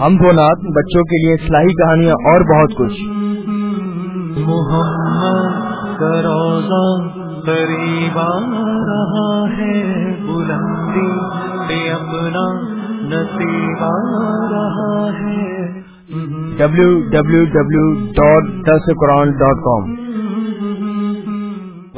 ہم نات بچوں کے لیے اصلاحی کہانیاں اور بہت کچھ۔ محمد روزہ قریب رہا ہے بلندی پہ اپنا نصیب رہا ہے۔ W W W dot this Quran dot com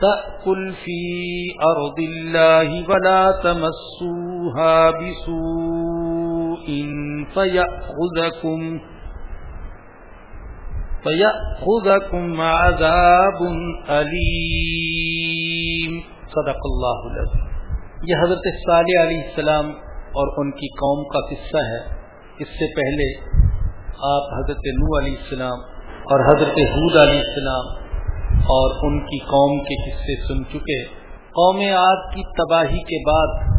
تأكل في أرض الله ولا تمسوها بسوء فيأخذكم فيأخذكم عذاب أليم. صدق الله العظيم یہ حضرت صالح علیہ السلام اور ان کی قوم کا قصہ ہے. اس سے پہلے آپ حضرت نو علیہ السلام اور حضرت حود علیہ السلام اور ان کی قوم کے قصے سن چکے۔ قوم آگ کی تباہی کے بعد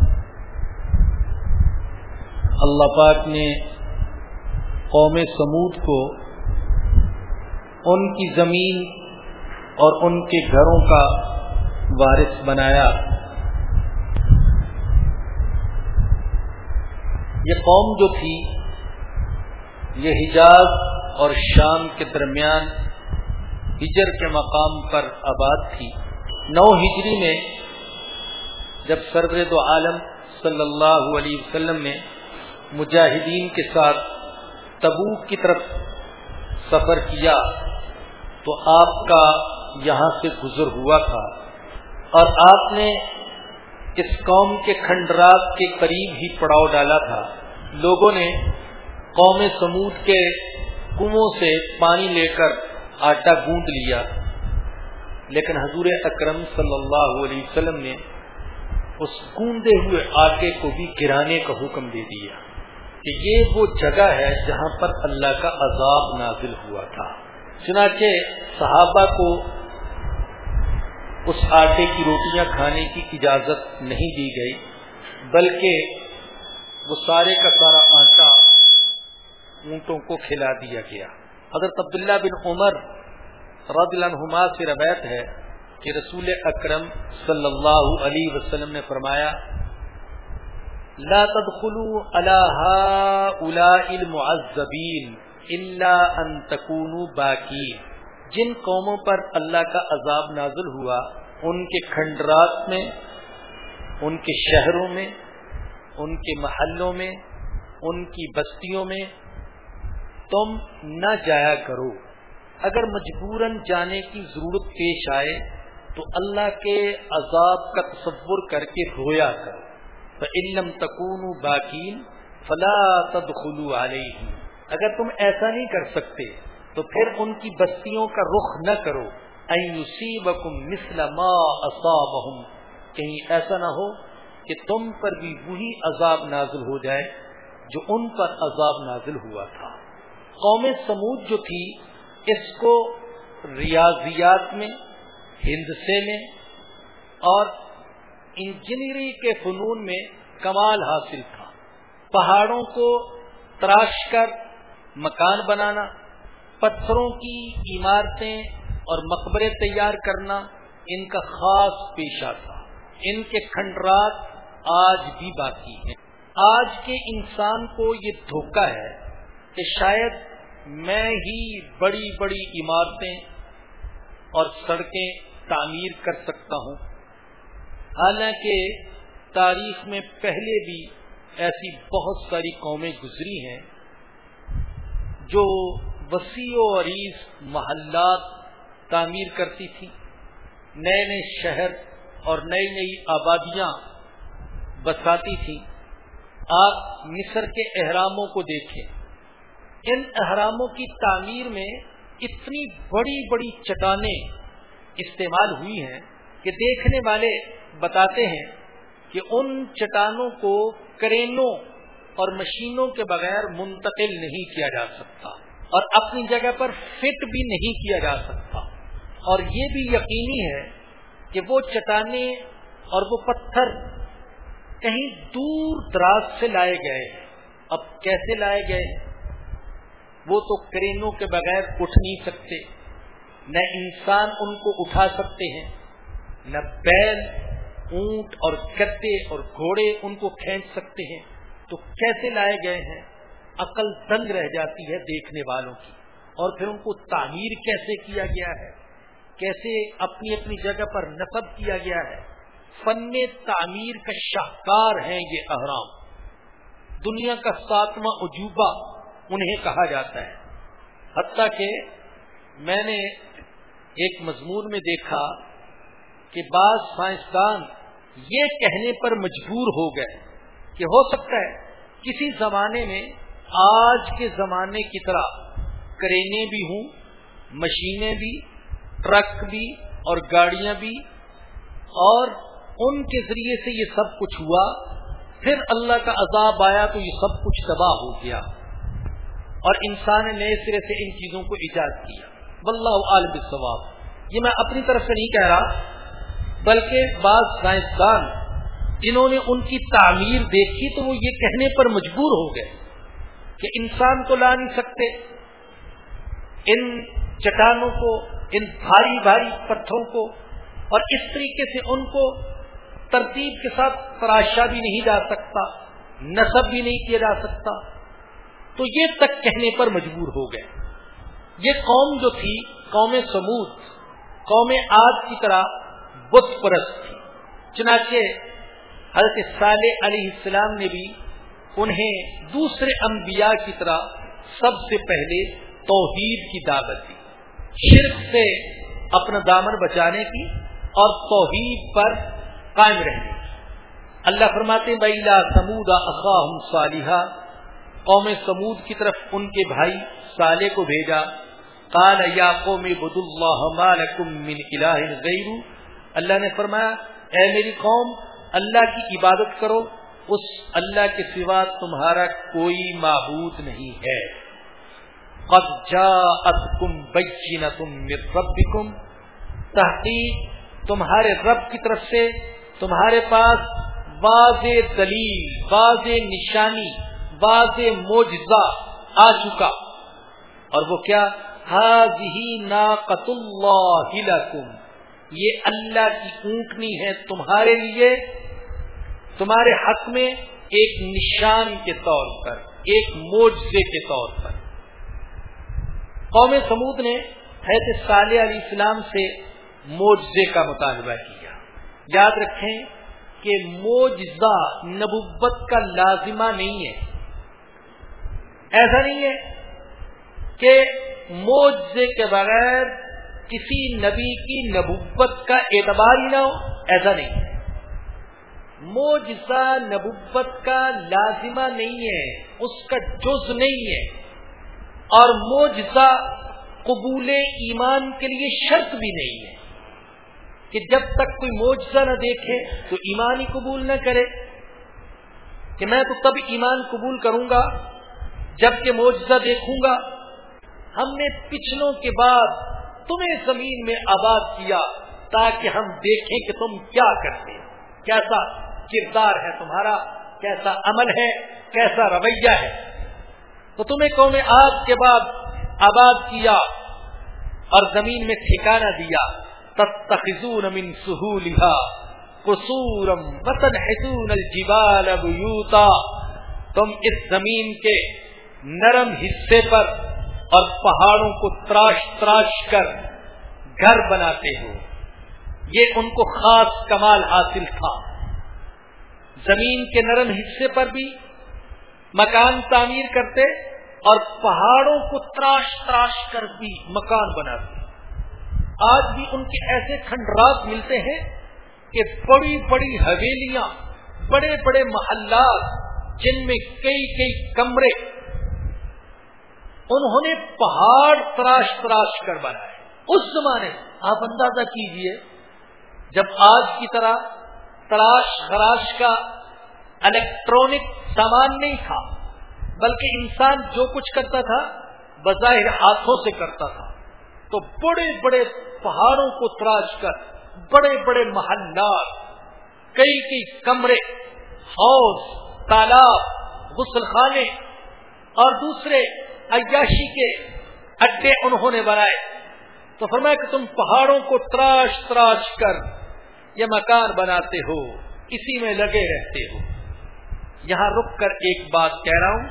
اللہ پاک نے قوم سمود کو ان کی زمین اور ان کے گھروں کا وارث بنایا۔ یہ قوم جو تھی، یہ حجاز اور شام کے درمیان ہجر کے مقام پر آباد تھی۔ نو ہجری میں جب سرور دو عالم صلی اللہ علیہ وسلم نے مجاہدین کے ساتھ تبوک کی طرف سفر کیا تو آپ کا یہاں سے گزر ہوا تھا۔ اور آپ نے اس قوم کے کھنڈرات کے قریب ہی پڑاؤ ڈالا تھا۔ لوگوں نے قوم سمود کے کنووں سے پانی لے کر آٹا گوند لیا۔ لیکن حضور اکرم صلی اللہ علیہ وسلم نے اس گوندے ہوئے آٹے کو بھی گرانے کا حکم دے دیا کہ یہ وہ جگہ ہے جہاں پر اللہ کا عذاب نازل ہوا تھا۔ چنانچہ صحابہ کو اس آٹے کی روٹیاں کھانے کی اجازت نہیں دی گئی، بلکہ وہ سارے کا سارا آٹا اونٹوں کو کھلا دیا گیا۔ حضرت عبداللہ بن عمر رضی اللہ عنہما سے روایت ہے کہ رسول اکرم صلی اللہ علیہ وسلم نے فرمایا، لا تدخلوا على هؤلاء المعذبين الا ان تكونوا باقين جن قوموں پر اللہ کا عذاب نازل ہوا، ان کے کھنڈرات میں، ان کے شہروں میں، ان کے محلوں میں، ان کی بستیوں میں تم نہ جایا کرو۔ اگر مجبوراً جانے کی ضرورت پیش آئے، تو اللہ کے عذاب کا تصور کر کے رویا کرو۔ علم تکون باقین فلا تدخلوا علیہ اگر تم ایسا نہیں کر سکتے، تو پھر ان کی بستیوں کا رخ نہ کرو۔ مثل ما اصابہم کہیں ایسا نہ ہو کہ تم پر بھی وہی عذاب نازل ہو جائے جو ان پر عذاب نازل ہوا تھا۔ قوم سمود جو تھی، اس کو ریاضیات میں، ہندسے میں اور انجینئرنگ کے فنون میں کمال حاصل تھا۔ پہاڑوں کو تراش کر مکان بنانا، پتھروں کی عمارتیں اور مقبرے تیار کرنا ان کا خاص پیشہ تھا۔ ان کے کھنڈرات آج بھی باقی ہیں۔ آج کے انسان کو یہ دھوکہ ہے کہ شاید میں ہی بڑی بڑی عمارتیں اور سڑکیں تعمیر کر سکتا ہوں۔ حالانکہ تاریخ میں پہلے بھی ایسی بہت ساری قومیں گزری ہیں جو وسیع و عریض محلات تعمیر کرتی تھی نئے نئے شہر اور نئی نئی آبادیاں بساتی تھیں۔ آپ مصر کے احراموں کو دیکھیں۔ ان احراموں کی تعمیر میں اتنی بڑی بڑی چٹانیں استعمال ہوئی ہیں کہ دیکھنے والے بتاتے ہیں کہ ان چٹانوں کو کرینوں اور مشینوں کے بغیر منتقل نہیں کیا جا سکتا اور اپنی جگہ پر فٹ بھی نہیں کیا جا سکتا۔ اور یہ بھی یقینی ہے کہ وہ چٹانیں اور وہ پتھر کہیں دور دراز سے لائے گئے۔ ہیں اب کیسے لائے گئے؟ ہیں وہ تو کرینوں کے بغیر اٹھ نہیں سکتے، نہ انسان ان کو اٹھا سکتے ہیں، نہ بیل، اونٹ اور گدے اور گھوڑے ان کو کھینچ سکتے ہیں۔ تو کیسے لائے گئے ہیں؟ عقل تنگ رہ جاتی ہے دیکھنے والوں کی۔ اور پھر ان کو تعمیر کیسے کیا گیا ہے؟ کیسے اپنی اپنی جگہ پر نصب کیا گیا ہے؟ فن تعمیر کا شاہکار ہیں یہ احرام۔ دنیا کا ساتواں عجوبہ انہیں کہا جاتا ہے۔ حتیٰ کہ میں نے ایک مضمون میں دیکھا کہ بعض سائنسدان یہ کہنے پر مجبور ہو گئے کہ ہو سکتا ہے کسی زمانے میں آج کے زمانے کی طرح کرینے بھی ہوں، مشینیں بھی، ٹرک بھی اور گاڑیاں بھی۔ اور ان کے ذریعے سے یہ سب کچھ ہوا، پھر اللہ کا عذاب آیا تو یہ سب کچھ تباہ ہو گیا۔ اور انسان نے نئے سرے سے ان چیزوں کو ایجاد کیا۔ واللہ عالم ثواب یہ میں اپنی طرف سے نہیں کہہ رہا، بلکہ بعض سائنسدان جنہوں نے ان کی تعمیر دیکھی تو وہ یہ کہنے پر مجبور ہو گئے کہ انسان کو لا نہیں سکتے۔ ان چٹانوں کو، ان بھاری بھاری پتھروں کو اور اس طریقے سے ان کو ترتیب کے ساتھ تراشا بھی نہیں جا سکتا، نصب بھی نہیں کیا جا سکتا۔ تو یہ تک کہنے پر مجبور ہو گئے۔ یہ قوم جو تھی، قوم سمود، قوم آج کی طرح بت پرست تھی۔ چنانچہ حضرت صالح علیہ السلام نے بھی انہیں دوسرے انبیاء کی طرح سب سے پہلے توحید کی دعوت دی۔ شرک سے اپنا دامن بچانے کی اور توحید پر قائم رہنے کی۔ اللہ فرماتے بیلا سمودا اخاہم صالحہ قوم سمود کی طرف ان کے بھائی صالح کو بھیجا۔ قال، یا قوم بد اللہ من الہ غیر اللہ نے فرمایا، اے میری قوم، اللہ کی عبادت کرو، اس اللہ کے سوا تمہارا کوئی معبود نہیں ہے۔ قد جاءتکم بینتم من ربکم، تحقیق تمہارے رب کی طرف سے تمہارے پاس واضح دلیل، واضح نشانی واضح موجزہ آ چکا۔ اور وہ کیا؟ حاضی ناقت اللہ لکم۔ یہ اللہ کی اونٹنی ہے تمہارے لیے، تمہارے حق میں ایک نشان کے طور پر، ایک موجزے کے طور پر۔ قوم سمود نے حیرت صالح علیہ السلام سے موجزے کا مطالبہ کیا۔ یاد رکھیں کہ موجزہ نبوت کا لازمہ نہیں ہے۔ ایسا نہیں ہے کہ موجزے کے بغیر کسی نبی کی نبوت کا اعتبار ہی نہ ہو، ایسا نہیں ہے۔ موجزہ نبوت کا لازمہ نہیں ہے، اس کا جز نہیں ہے۔ اور موجزہ قبول ایمان کے لیے شرط بھی نہیں ہے کہ جب تک کوئی موجزہ نہ دیکھے تو ایمان ہی قبول نہ کرے۔ کہ میں تو تب ایمان قبول کروں گا جبکہ دیکھوں گا، ہم نے پچھلوں کے بعد تمہیں زمین میں آباد کیا تاکہ ہم دیکھیں کہ تم کیا کرتے کیسا کردار ہے تمہارا؟ کیسا عمل ہے؟ کیسا رویہ ہے؟ تو تمہیں قوم آج کے بعد آباد کیا اور زمین میں ٹھکانا دیا۔ تتخذون من قصورم وطن حسون الجبال بیوتا۔ تم اس زمین کے نرم حصے پر اور پہاڑوں کو تراش تراش کر گھر بناتے ہو۔ یہ ان کو خاص کمال حاصل تھا۔ زمین کے نرم حصے پر بھی مکان تعمیر کرتے اور پہاڑوں کو تراش تراش کر بھی مکان بناتے۔ آج بھی ان کے ایسے کھنڈرات ملتے ہیں کہ بڑی بڑی حویلیاں، بڑے بڑے محلات، جن میں کئی کئی کمرے انہوں نے پہاڑ تراش تراش کر بنائے۔ اس زمانے آپ اندازہ کیجیے، جب آج کی طرح تراش خراش کا الیکٹرانک سامان نہیں تھا، بلکہ انسان جو کچھ کرتا تھا، بظاہر ہاتھوں سے کرتا تھا، تو بڑے بڑے پہاڑوں کو تراش کر، بڑے بڑے محلات، کئی کئی کمرے ہاؤس تالاب، غسل خانے اور دوسرے عیاشی کے اڈے انہوں نے بنائے تو فرمایا کہ تم پہاڑوں کو تراش تراش کر یہ مکان بناتے ہو، اسی میں لگے رہتے ہو۔ یہاں رک کر ایک بات کہہ رہا ہوں،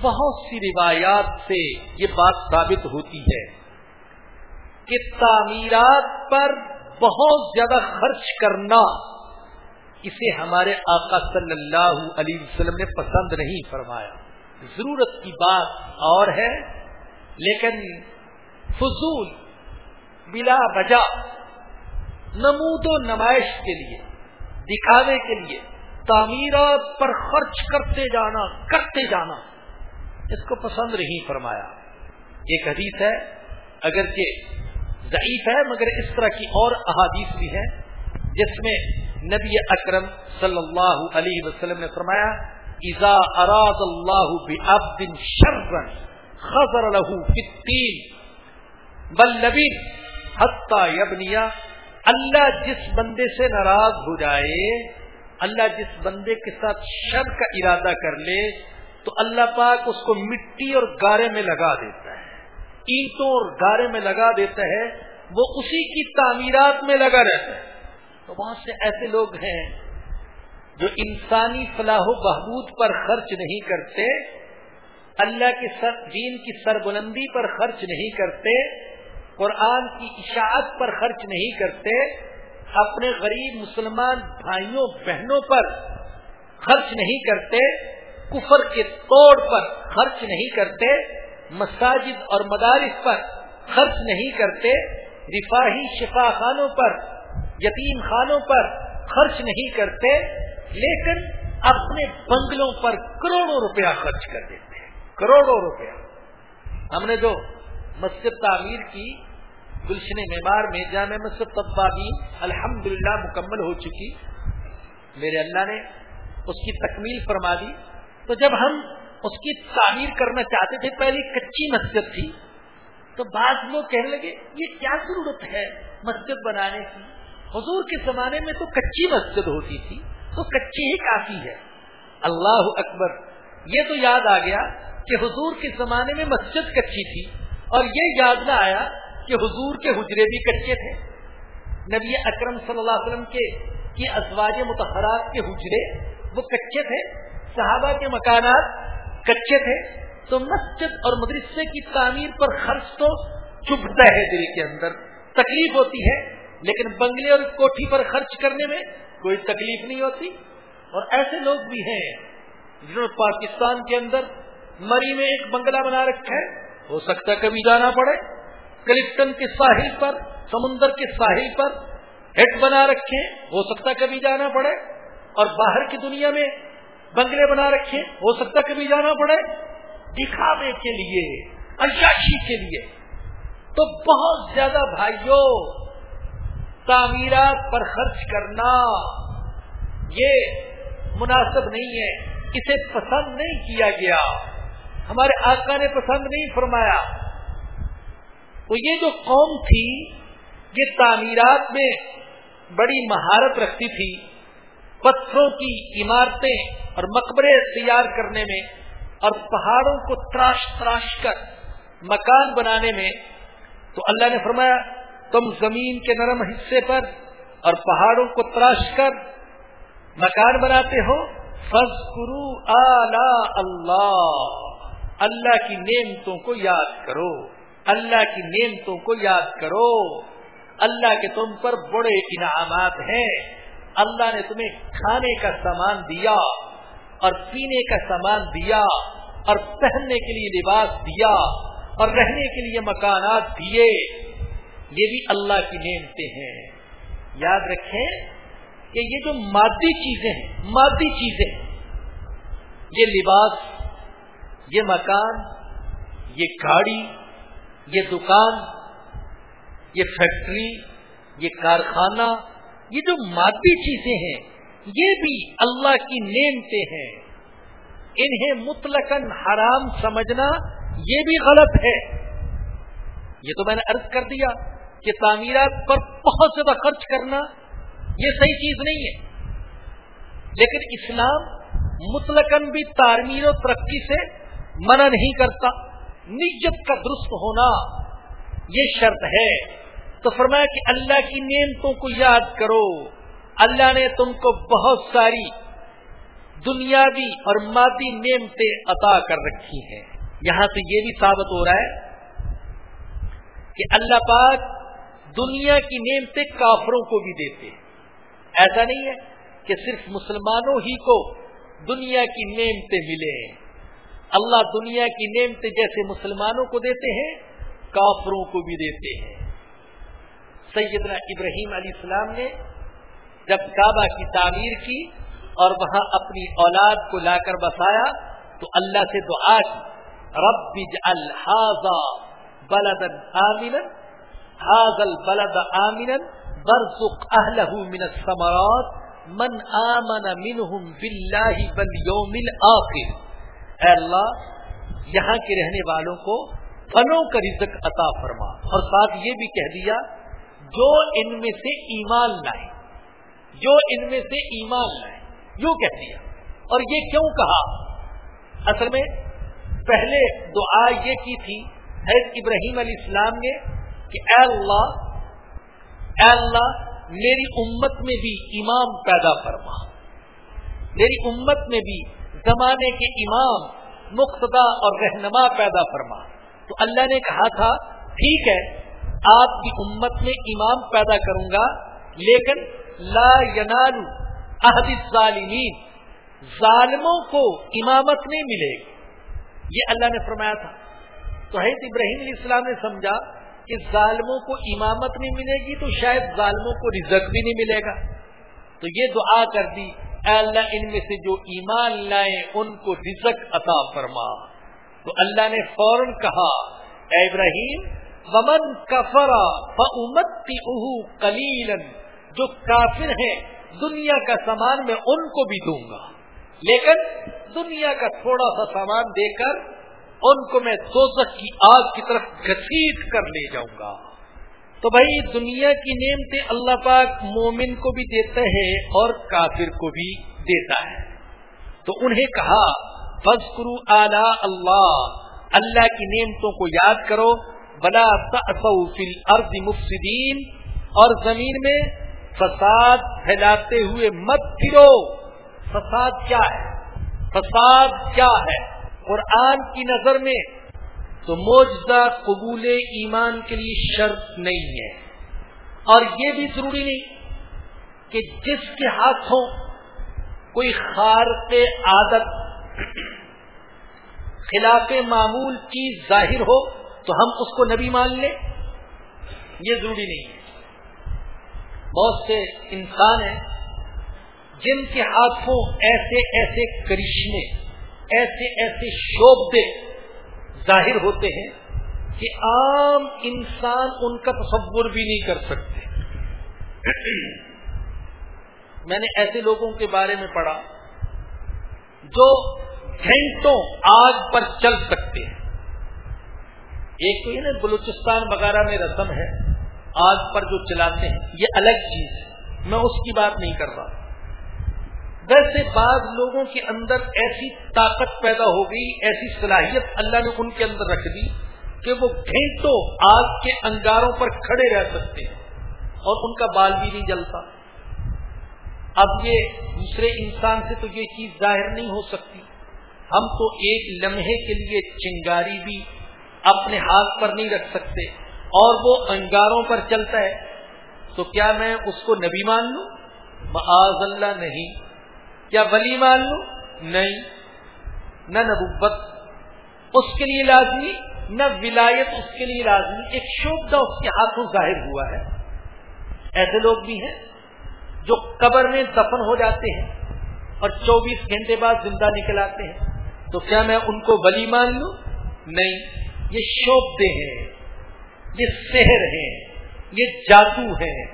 بہت سی روایات سے یہ بات ثابت ہوتی ہے کہ تعمیرات پر بہت زیادہ خرچ کرنا اسے ہمارے آقا صلی اللہ علیہ وسلم نے پسند نہیں فرمایا۔ ضرورت کی بات اور ہے، لیکن فضول بلا وجہ نمود و نمائش کے لیے، دکھاوے کے لیے، تعمیرات پر خرچ کرتے جانا کرتے جانا، اس کو پسند نہیں فرمایا۔ ایک حدیث ہے، اگرچہ ضعیف ہے، مگر اس طرح کی اور احادیث بھی ہے جس میں نبی اکرم صلی اللہ علیہ وسلم نے فرمایا اذا اراد اللہ بعبد شرا خزر له في التين بل لبن حتى يبنيا اللہ جس بندے سے ناراض ہو جائے، اللہ جس بندے کے ساتھ شر کا ارادہ کر لے، تو اللہ پاک اس کو مٹی اور گارے میں لگا دیتا ہے۔ اینٹوں اور گارے میں لگا دیتا ہے، وہ اسی کی تعمیرات میں لگا رہتا ہے۔ تو بہت سے ایسے لوگ ہیں جو انسانی فلاح و بہبود پر خرچ نہیں کرتے، اللہ کے سر، دین کی سربلندی پر خرچ نہیں کرتے، قرآن کی اشاعت پر خرچ نہیں کرتے، اپنے غریب مسلمان بھائیوں، بہنوں پر خرچ نہیں کرتے، کفر کے توڑ پر خرچ نہیں کرتے، مساجد اور مدارس پر خرچ نہیں کرتے، رفاہی شفا خانوں پر، یتیم خانوں پر خرچ نہیں کرتے لیکن اپنے بنگلوں پر کروڑوں روپیہ خرچ کر دیتے ہیں۔ کروڑوں روپیہ۔ ہم نے جو مسجد تعمیر کی، گلشن معمار میں جامع مسجد تبادی الحمد مکمل ہو چکی۔ میرے اللہ نے اس کی تکمیل فرما دی۔ تو جب ہم اس کی تعمیر کرنا چاہتے تھے، پہلی کچی مسجد تھی، تو بعض لوگ کہنے لگے، یہ کیا ضرورت ہے مسجد بنانے کی؟ حضور کے زمانے میں تو کچی مسجد ہوتی تھی۔ تو کچی ہی کافی ہے۔ اللہ اکبر۔ یہ تو یاد آ گیا کہ حضور کے زمانے میں مسجد کچی تھی اور یہ یاد نہ آیا کہ حضور کے حجرے بھی کچے تھے۔ نبی اکرم صلی اللہ علیہ وسلم کے کی ازواج متحرات کے حجرے وہ کچے تھے، صحابہ کے مکانات کچے تھے۔ تو مسجد اور مدرسے کی تعمیر پر خرچ تو چبھتا ہے دل کے اندر، تکلیف ہوتی ہے، لیکن بنگلے اور کوٹھی پر خرچ کرنے میں کوئی تکلیف نہیں ہوتی اور ایسے لوگ بھی ہیں جنہوں نے پاکستان کے اندر مری میں ایک بنگلہ بنا رکھا ہے ہو سکتا کبھی جانا پڑے۔ کلپٹن کے ساحل پر، سمندر کے ساحل پر ہیڈ بنا رکھے۔ ہو سکتا کبھی جانا پڑے۔ اور باہر کی دنیا میں بنگلے بنا رکھے۔ ہو سکتا کبھی جانا پڑے۔ دکھاوے کے لیے، عیاشی کے لیے۔ تو بہت زیادہ بھائیوں تعمیرات پر خرچ کرنا، یہ مناسب نہیں ہے۔ اسے پسند نہیں کیا گیا۔ ہمارے آقا نے پسند نہیں فرمایا۔ تو یہ جو قوم تھی، یہ تعمیرات میں بڑی مہارت رکھتی تھی۔ پتھروں کی عمارتیں اور مقبرے تیار کرنے میں اور پہاڑوں کو تراش تراش کر مکان بنانے میں۔ تو اللہ نے فرمایا تم زمین کے نرم حصے پر اور pahadon کو تراش کر مکان بناتے ہو۔ فض کرو اللہ۔ اللہ کی نعمتوں کو یاد کرو۔ اللہ کی نعمتوں کو یاد کرو۔ اللہ کے تم پر بڑے انعامات ہیں۔ اللہ نے تمہیں کھانے کا سامان دیا اور پینے کا سامان دیا اور پہننے کے لیے لباس دیا اور رہنے کے لیے مکانات دیے۔ یہ بھی اللہ کی نعمتیں ہیں۔ یاد رکھیں کہ یہ جو مادی چیزیں ہیں، مادی چیزیں یہ لباس، یہ مکان، یہ گاڑی، یہ دکان، یہ فیکٹری، یہ کارخانہ، یہ جو مادی چیزیں ہیں، یہ بھی اللہ کی نعمتیں ہیں۔ انہیں مطلق حرام سمجھنا یہ بھی غلط ہے۔ یہ تو میں نے عرض کر دیا۔ کہ تعمیرات پر بہت زیادہ خرچ کرنا یہ صحیح چیز نہیں ہے۔ لیکن اسلام مطلق بھی تعمیر و ترقی سے منع نہیں کرتا، نیت کا درست ہونا یہ شرط ہے۔ تو فرمایا کہ اللہ کی نعمتوں کو یاد کرو۔ اللہ نے تم کو بہت ساری دنیاوی اور مادی نعمتیں عطا کر رکھی ہیں۔ یہاں سے یہ بھی ثابت ہو رہا ہے کہ اللہ پاک دنیا کی نعمتیں کافروں کو بھی دیتے ایسا نہیں ہے کہ صرف مسلمانوں ہی کو دنیا کی نعمتیں ملے اللہ دنیا کی نعمتیں جیسے مسلمانوں کو دیتے ہیں، کافروں کو بھی دیتے ہیں۔ سیدنا ابراہیم علیہ السلام نے جب کعبہ کی تعمیر کی اور وہاں اپنی اولاد کو لا کر بسایا، تو اللہ سے دعا کی، رب الحاظ بلد عامن حاض البلد عامن برزق اہلہ من الثمرات، من آمن منہم باللہ والیوم الاخر اے اللہ، یہاں کے رہنے والوں کو فنوں کا رزق عطا فرما۔ اور ساتھ یہ بھی کہہ دیا، جو ان میں سے ایمان لائے، جو ان میں سے ایمان لائے۔ یوں کہہ دیا۔ اور یہ کیوں کہا؟ اصل میں پہلے دعا یہ کی تھی حید ابراہیم علیہ السلام نے کہ اے اللہ اے اللہ، میری امت میں بھی امام پیدا فرما۔ میری امت میں بھی زمانے کے امام مقتدا اور رہنما پیدا فرما۔ تو اللہ نے کہا تھا، ٹھیک ہے، آپ کی امت میں امام پیدا کروں گا، لیکن لا ینالو عہد ظالمین ظالموں کو امامت نہیں ملے گی۔ یہ اللہ نے فرمایا تھا۔ تو حید ابراہیم علیہ السلام نے سمجھا کہ ظالموں کو امامت نہیں ملے گی تو شاید ظالموں کو رزق بھی نہیں ملے گا۔ تو یہ دعا کر دی، اے اللہ ان میں سے جو ایمان لائیں ان کو رزق عطا فرما۔ تو اللہ نے فوراً کہا، اے ابراہیم، ومن کفرا فمتی اہ کلیلن جو کافر ہیں دنیا کا سامان میں ان کو بھی دوں گا۔ لیکن دنیا کا تھوڑا سا سامان دے کر ان کو میں دوزخ کی آگ کی طرف گسیٹ کر لے جاؤں گا۔ تو بھائی، دنیا کی نعمتیں اللہ پاک مومن کو بھی دیتا ہے اور کافر کو بھی دیتا ہے۔ تو انہیں کہا فض کرو اللہ اللہ کی نعمتوں کو یاد کرو۔ بلا فی الارض مفسدین، اور زمین میں فساد پھیلاتے ہوئے مت پھرو فساد کیا ہے؟ فساد کیا ہے؟ قرآن کی نظر میں تو موجودہ قبول ایمان کے لیے شرط نہیں ہے۔ اور یہ بھی ضروری نہیں کہ جس کے ہاتھوں کوئی خارق عادت خلاف معمول چیز ظاہر ہو تو ہم اس کو نبی مان لیں، یہ ضروری نہیں ہے۔ بہت سے انسان ہیں جن کے ہاتھوں ایسے ایسے کرشمے ایسے ایسے شوبے ظاہر ہوتے ہیں کہ عام انسان ان کا تصور بھی نہیں کر سکتے۔ میں نے ایسے لوگوں کے بارے میں پڑھا جو گھنٹوں آگ پر چل سکتے ہیں۔ ایک تو یہ نا بلوچستان وغیرہ میں رسم ہے، آگ پر جو چلاتے ہیں، یہ الگ چیز ہے۔ میں اس کی بات نہیں کر رہا۔ ویسے بعض لوگوں کے اندر ایسی طاقت پیدا ہو گئی، ایسی صلاحیت اللہ نے ان کے اندر رکھ دی کہ وہ گھنٹوں آگ کے انگاروں پر کھڑے رہ سکتے ہیں اور ان کا بال بھی نہیں جلتا۔ اب یہ دوسرے انسان سے تو یہ چیز ظاہر نہیں ہو سکتی۔ ہم تو ایک لمحے کے لیے چنگاری بھی اپنے ہاتھ پر نہیں رکھ سکتے اور وہ انگاروں پر چلتا ہے۔ تو کیا میں اس کو نبی مان لوں؟ معاذ اللہ نہیں۔ کیا ولی مان لوں نہیں. نہ نبوت اس کے لیے لازمی، نہ ولایت اس کے لیے لازمی. ایک شوبدہ اس کے ہاتھوں ظاہر ہوا ہے. ایسے لوگ بھی ہیں جو قبر میں دفن ہو جاتے ہیں اور چوبیس گھنٹے بعد زندہ نکل آتے ہیں. تو کیا میں ان کو ولی مان لوں؟ نہیں. یہ شوبدے ہیں. یہ سحر ہیں. یہ جادو ہیں.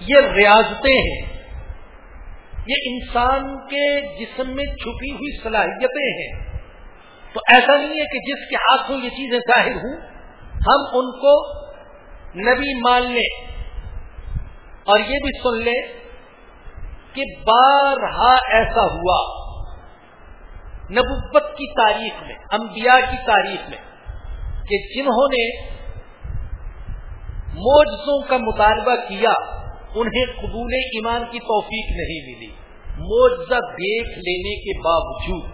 یہ ریاضتیں ہیں. یہ انسان کے جسم میں چھپی ہوئی صلاحیتیں ہیں۔ تو ایسا نہیں ہے کہ جس کے ہاتھوں یہ چیزیں ظاہر ہوں، ہم ان کو نبی مان لیں۔ اور یہ بھی سن لیں کہ بارہا ایسا ہوا۔ نبوت کی تاریخ میں، انبیاء کی تاریخ میں، کہ جنہوں نے موجزوں کا مطالبہ کیا انہیں قبول ایمان کی توفیق نہیں ملی۔ موجزہ دیکھ لینے کے باوجود۔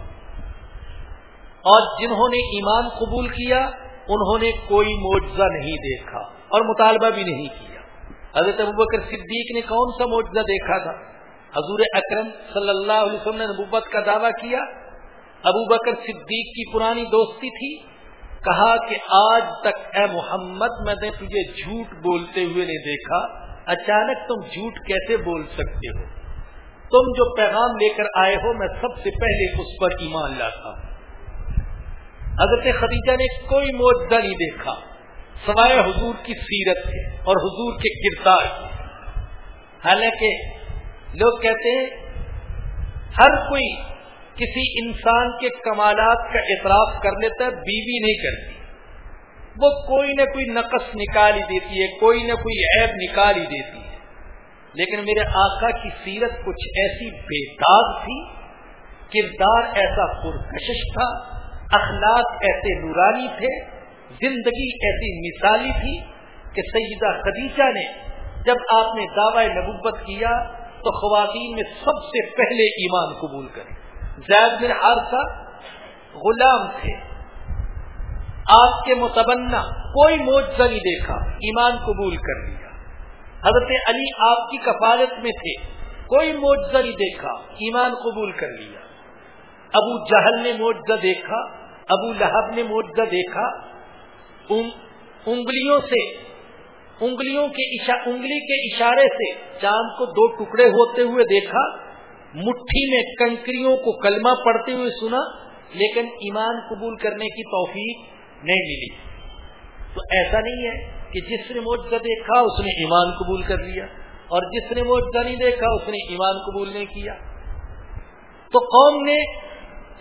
اور جنہوں نے ایمان قبول کیا، انہوں نے کوئی معجزہ نہیں دیکھا اور مطالبہ بھی نہیں کیا۔ حضرت ابو بکر صدیق نے کون سا معجزہ دیکھا تھا؟ حضور اکرم صلی اللہ علیہ وسلم نے نبوت کا دعویٰ کیا۔ ابو بکر صدیق کی پرانی دوستی تھی۔ کہا کہ آج تک اے محمد، میں نے تجھے جھوٹ بولتے ہوئے نہیں دیکھا۔ اچانک تم جھوٹ کیسے بول سکتے ہو؟ تم جو پیغام لے کر آئے ہو، میں سب سے پہلے اس پر ایمان لاتا ہوں۔ حضرت خدیجہ نے کوئی موجودہ نہیں دیکھا۔ سوائے حضور کی سیرت کے اور حضور کے کردار کے حالانکہ لوگ کہتے ہیں، ہر کوئی کسی انسان کے کمالات کا اعتراف کر لیتا ہے بیوی نہیں کرتی۔ وہ کوئی نہ کوئی نقص نکال ہی دیتی ہے، کوئی نہ کوئی عیب نکال ہی دیتی ہے۔ لیکن میرے آقا کی سیرت کچھ ایسی بے داغ تھی، کردار ایسا پرکشش تھا، اخلاق ایسے نورانی تھے، زندگی ایسی مثالی تھی کہ سیدہ خدیجہ نے جب آپ نے دعوی نبوت کیا تو خواتین میں سب سے پہلے ایمان قبول کرے زید بن حارثہ غلام تھے۔ آپ کے متبنا کوئی موجہ نہیں دیکھا، ایمان قبول کر لیا۔ حضرت علی آپ کی کفالت میں تھے، کوئی موجہ نہیں دیکھا، ایمان قبول کر لیا۔ ابو جہل نے موجہ دیکھا، ابو لہب نے موجہ دیکھا۔ انگلیوں سے، انگلیوں کے انگلی کے اشارے سے چاند کو دو ٹکڑے ہوتے ہوئے دیکھا۔ مٹھی میں کنکریوں کو کلمہ پڑھتے ہوئے سنا، لیکن ایمان قبول کرنے کی توفیق نہیں ملی۔ تو ایسا نہیں ہے کہ جس نے موجودہ دیکھا اس نے ایمان قبول کر لیا اور جس نے موجودہ نہیں دیکھا اس نے ایمان قبول نہیں کیا۔ تو قوم نے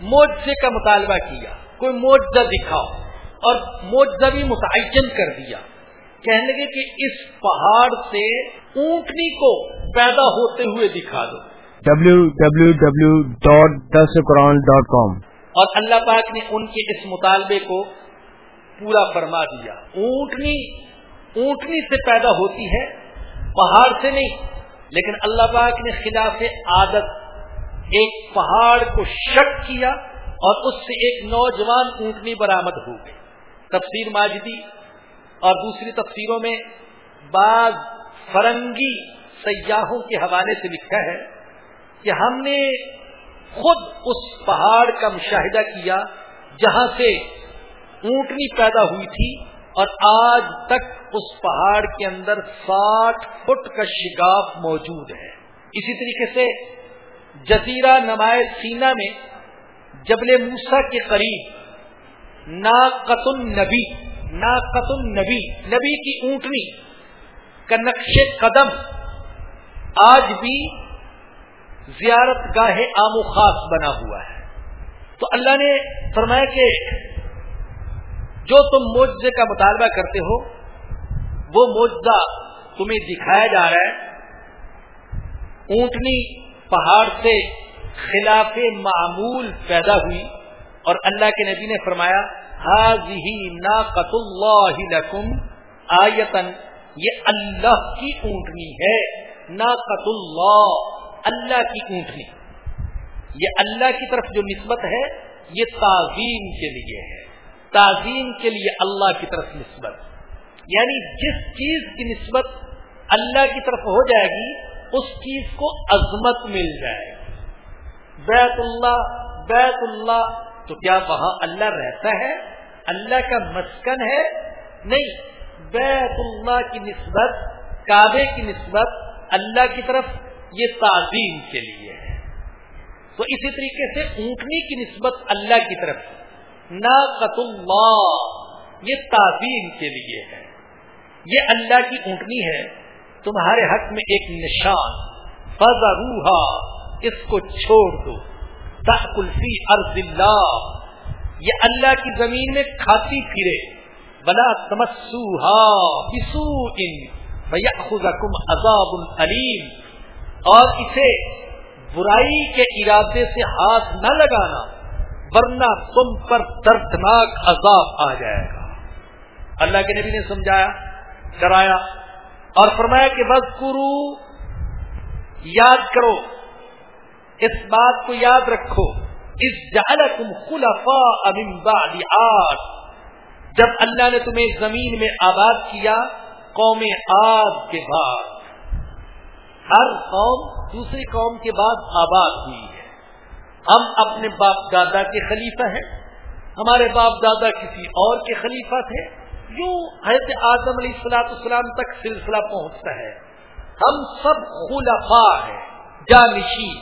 موجے کا مطالبہ کیا کوئی موجودہ دکھاؤ اور موجودہ بھی متعین کر دیا۔ کہنے لگے کہ اس پہاڑ سے اونٹنی کو پیدا ہوتے ہوئے دکھا دو۔ ڈبلو اور اللہ پاک نے ان کے اس مطالبے کو پورا فرما دیا۔ اونٹنی اونٹنی سے پیدا ہوتی ہے، پہاڑ سے نہیں۔ لیکن اللہ پاک نے خلاف عادت ایک پہاڑ کو شک کیا اور اس سے ایک نوجوان اونٹنی برامد ہو گئی۔ تفسیر ماجدی اور دوسری تفسیروں میں بعض فرنگی سیاحوں کے حوالے سے لکھا ہے کہ ہم نے خود اس پہاڑ کا مشاہدہ کیا جہاں سے اونٹنی پیدا ہوئی تھی اور آج تک اس پہاڑ کے اندر ساٹھ فٹ کا شگاف موجود ہے۔ اسی طریقے سے جزیرہ نمائے سینا میں جبل موسا کے قریب نا قطن نبی نا نبی نبی کی اونٹنی کا نقش قدم آج بھی زیارت گاہ عام و خاص بنا ہوا ہے۔ تو اللہ نے فرمایا کہ جو تم موجے کا مطالبہ کرتے ہو، وہ موجہ تمہیں دکھایا جا رہا ہے۔ اونٹنی پہاڑ سے خلاف معمول پیدا ہوئی اور اللہ کے نبی نے فرمایا حاضی نا اللہ لکم آیتن یہ اللہ کی اونٹنی ہے۔ نا اللہ اللہ کی اونٹنی۔ یہ اللہ کی طرف جو نسبت ہے، یہ تعظیم کے لیے ہے۔ تعظیم کے لیے اللہ کی طرف نسبت۔ یعنی جس چیز کی نسبت اللہ کی طرف ہو جائے گی، اس چیز کو عظمت مل جائے گی۔ بیت اللہ بیت اللہ۔ تو کیا وہاں اللہ رہتا ہے؟ اللہ کا مسکن ہے؟ نہیں۔ بیت اللہ کی نسبت، کعبے کی نسبت اللہ کی طرف یہ تعظیم کے لیے ہے۔ تو اسی طریقے سے اونٹنی کی نسبت اللہ کی طرف۔ نا اللہ، یہ تعظیم کے لیے ہے۔ یہ اللہ کی اونٹنی ہے۔ تمہارے حق میں ایک نشان۔ فضا روحا اس کو چھوڑ دو۔ تحقلفی ارض اللہ یہ اللہ کی زمین میں کھاتی پھرے۔ بلا تمسوہا بسو ان عذاب العلیم اور اسے برائی کے ارادے سے ہاتھ نہ لگانا۔ ورنہ تم پر دردناک عذاب آ جائے گا۔ اللہ کے نبی نے سمجھایا کرایا اور فرمایا کہ بس کرو یاد کرو، اس بات کو یاد رکھو اس جہل تم خلفا جب اللہ نے تمہیں زمین میں آباد کیا، قوم آد کے بعد، ہر قوم دوسری قوم کے بعد آباد ہوئی ہے۔ ہم اپنے باپ دادا کے خلیفہ ہیں۔ ہمارے باپ دادا کسی اور کے خلیفہ تھے۔ یوں حضرت آدم علیہ السلاط اسلام تک سلسلہ پہنچتا ہے۔ ہم سب خلفا ہیں جانشی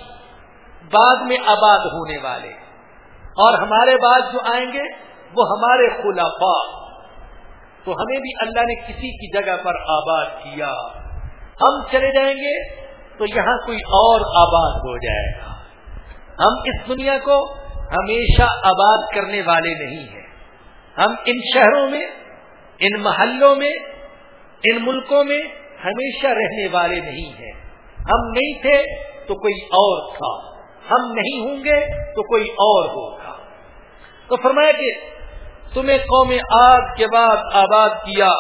بعد میں آباد ہونے والے۔ اور ہمارے بعد جو آئیں گے، وہ ہمارے خلفا تو ہمیں بھی اللہ نے کسی کی جگہ پر آباد کیا۔ ہم چلے جائیں گے تو یہاں کوئی اور آباد ہو جائے گا۔ ہم اس دنیا کو ہمیشہ آباد کرنے والے نہیں ہیں۔ ہم ان شہروں میں، ان محلوں میں، ان ملکوں میں ہمیشہ رہنے والے نہیں ہیں۔ ہم نہیں تھے تو کوئی اور تھا۔ ہم نہیں ہوں گے تو کوئی اور ہوگا۔ تو فرمایا کہ تمہیں قوم آگ کے بعد آباد کیا۔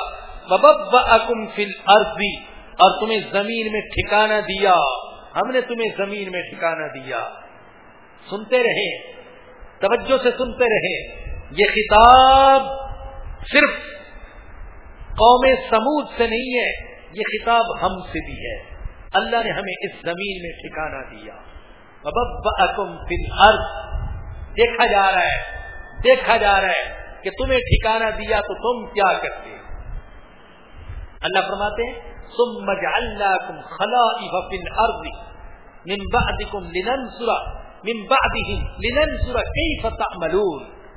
بب اکم فل عرضی اور تمہیں زمین میں ٹھکانہ دیا۔ ہم نے تمہیں زمین میں ٹھکانہ دیا۔ سنتے رہے توجہ سے سنتے رہے یہ خطاب صرف قوم سمود سے نہیں ہے، یہ خطاب ہم سے بھی ہے۔ اللہ نے ہمیں اس زمین میں ٹھکانہ دیا۔ فل دیکھا جا رہا ہے، دیکھا جا رہا ہے کہ تمہیں ٹھکانہ دیا تو تم کیا کرتے؟ اللہ فرماتے ہیں، ثم جعلناكم خلائف في الارض من بعدكم لننصر۔ من بعدهم لننظر كيف تعملون.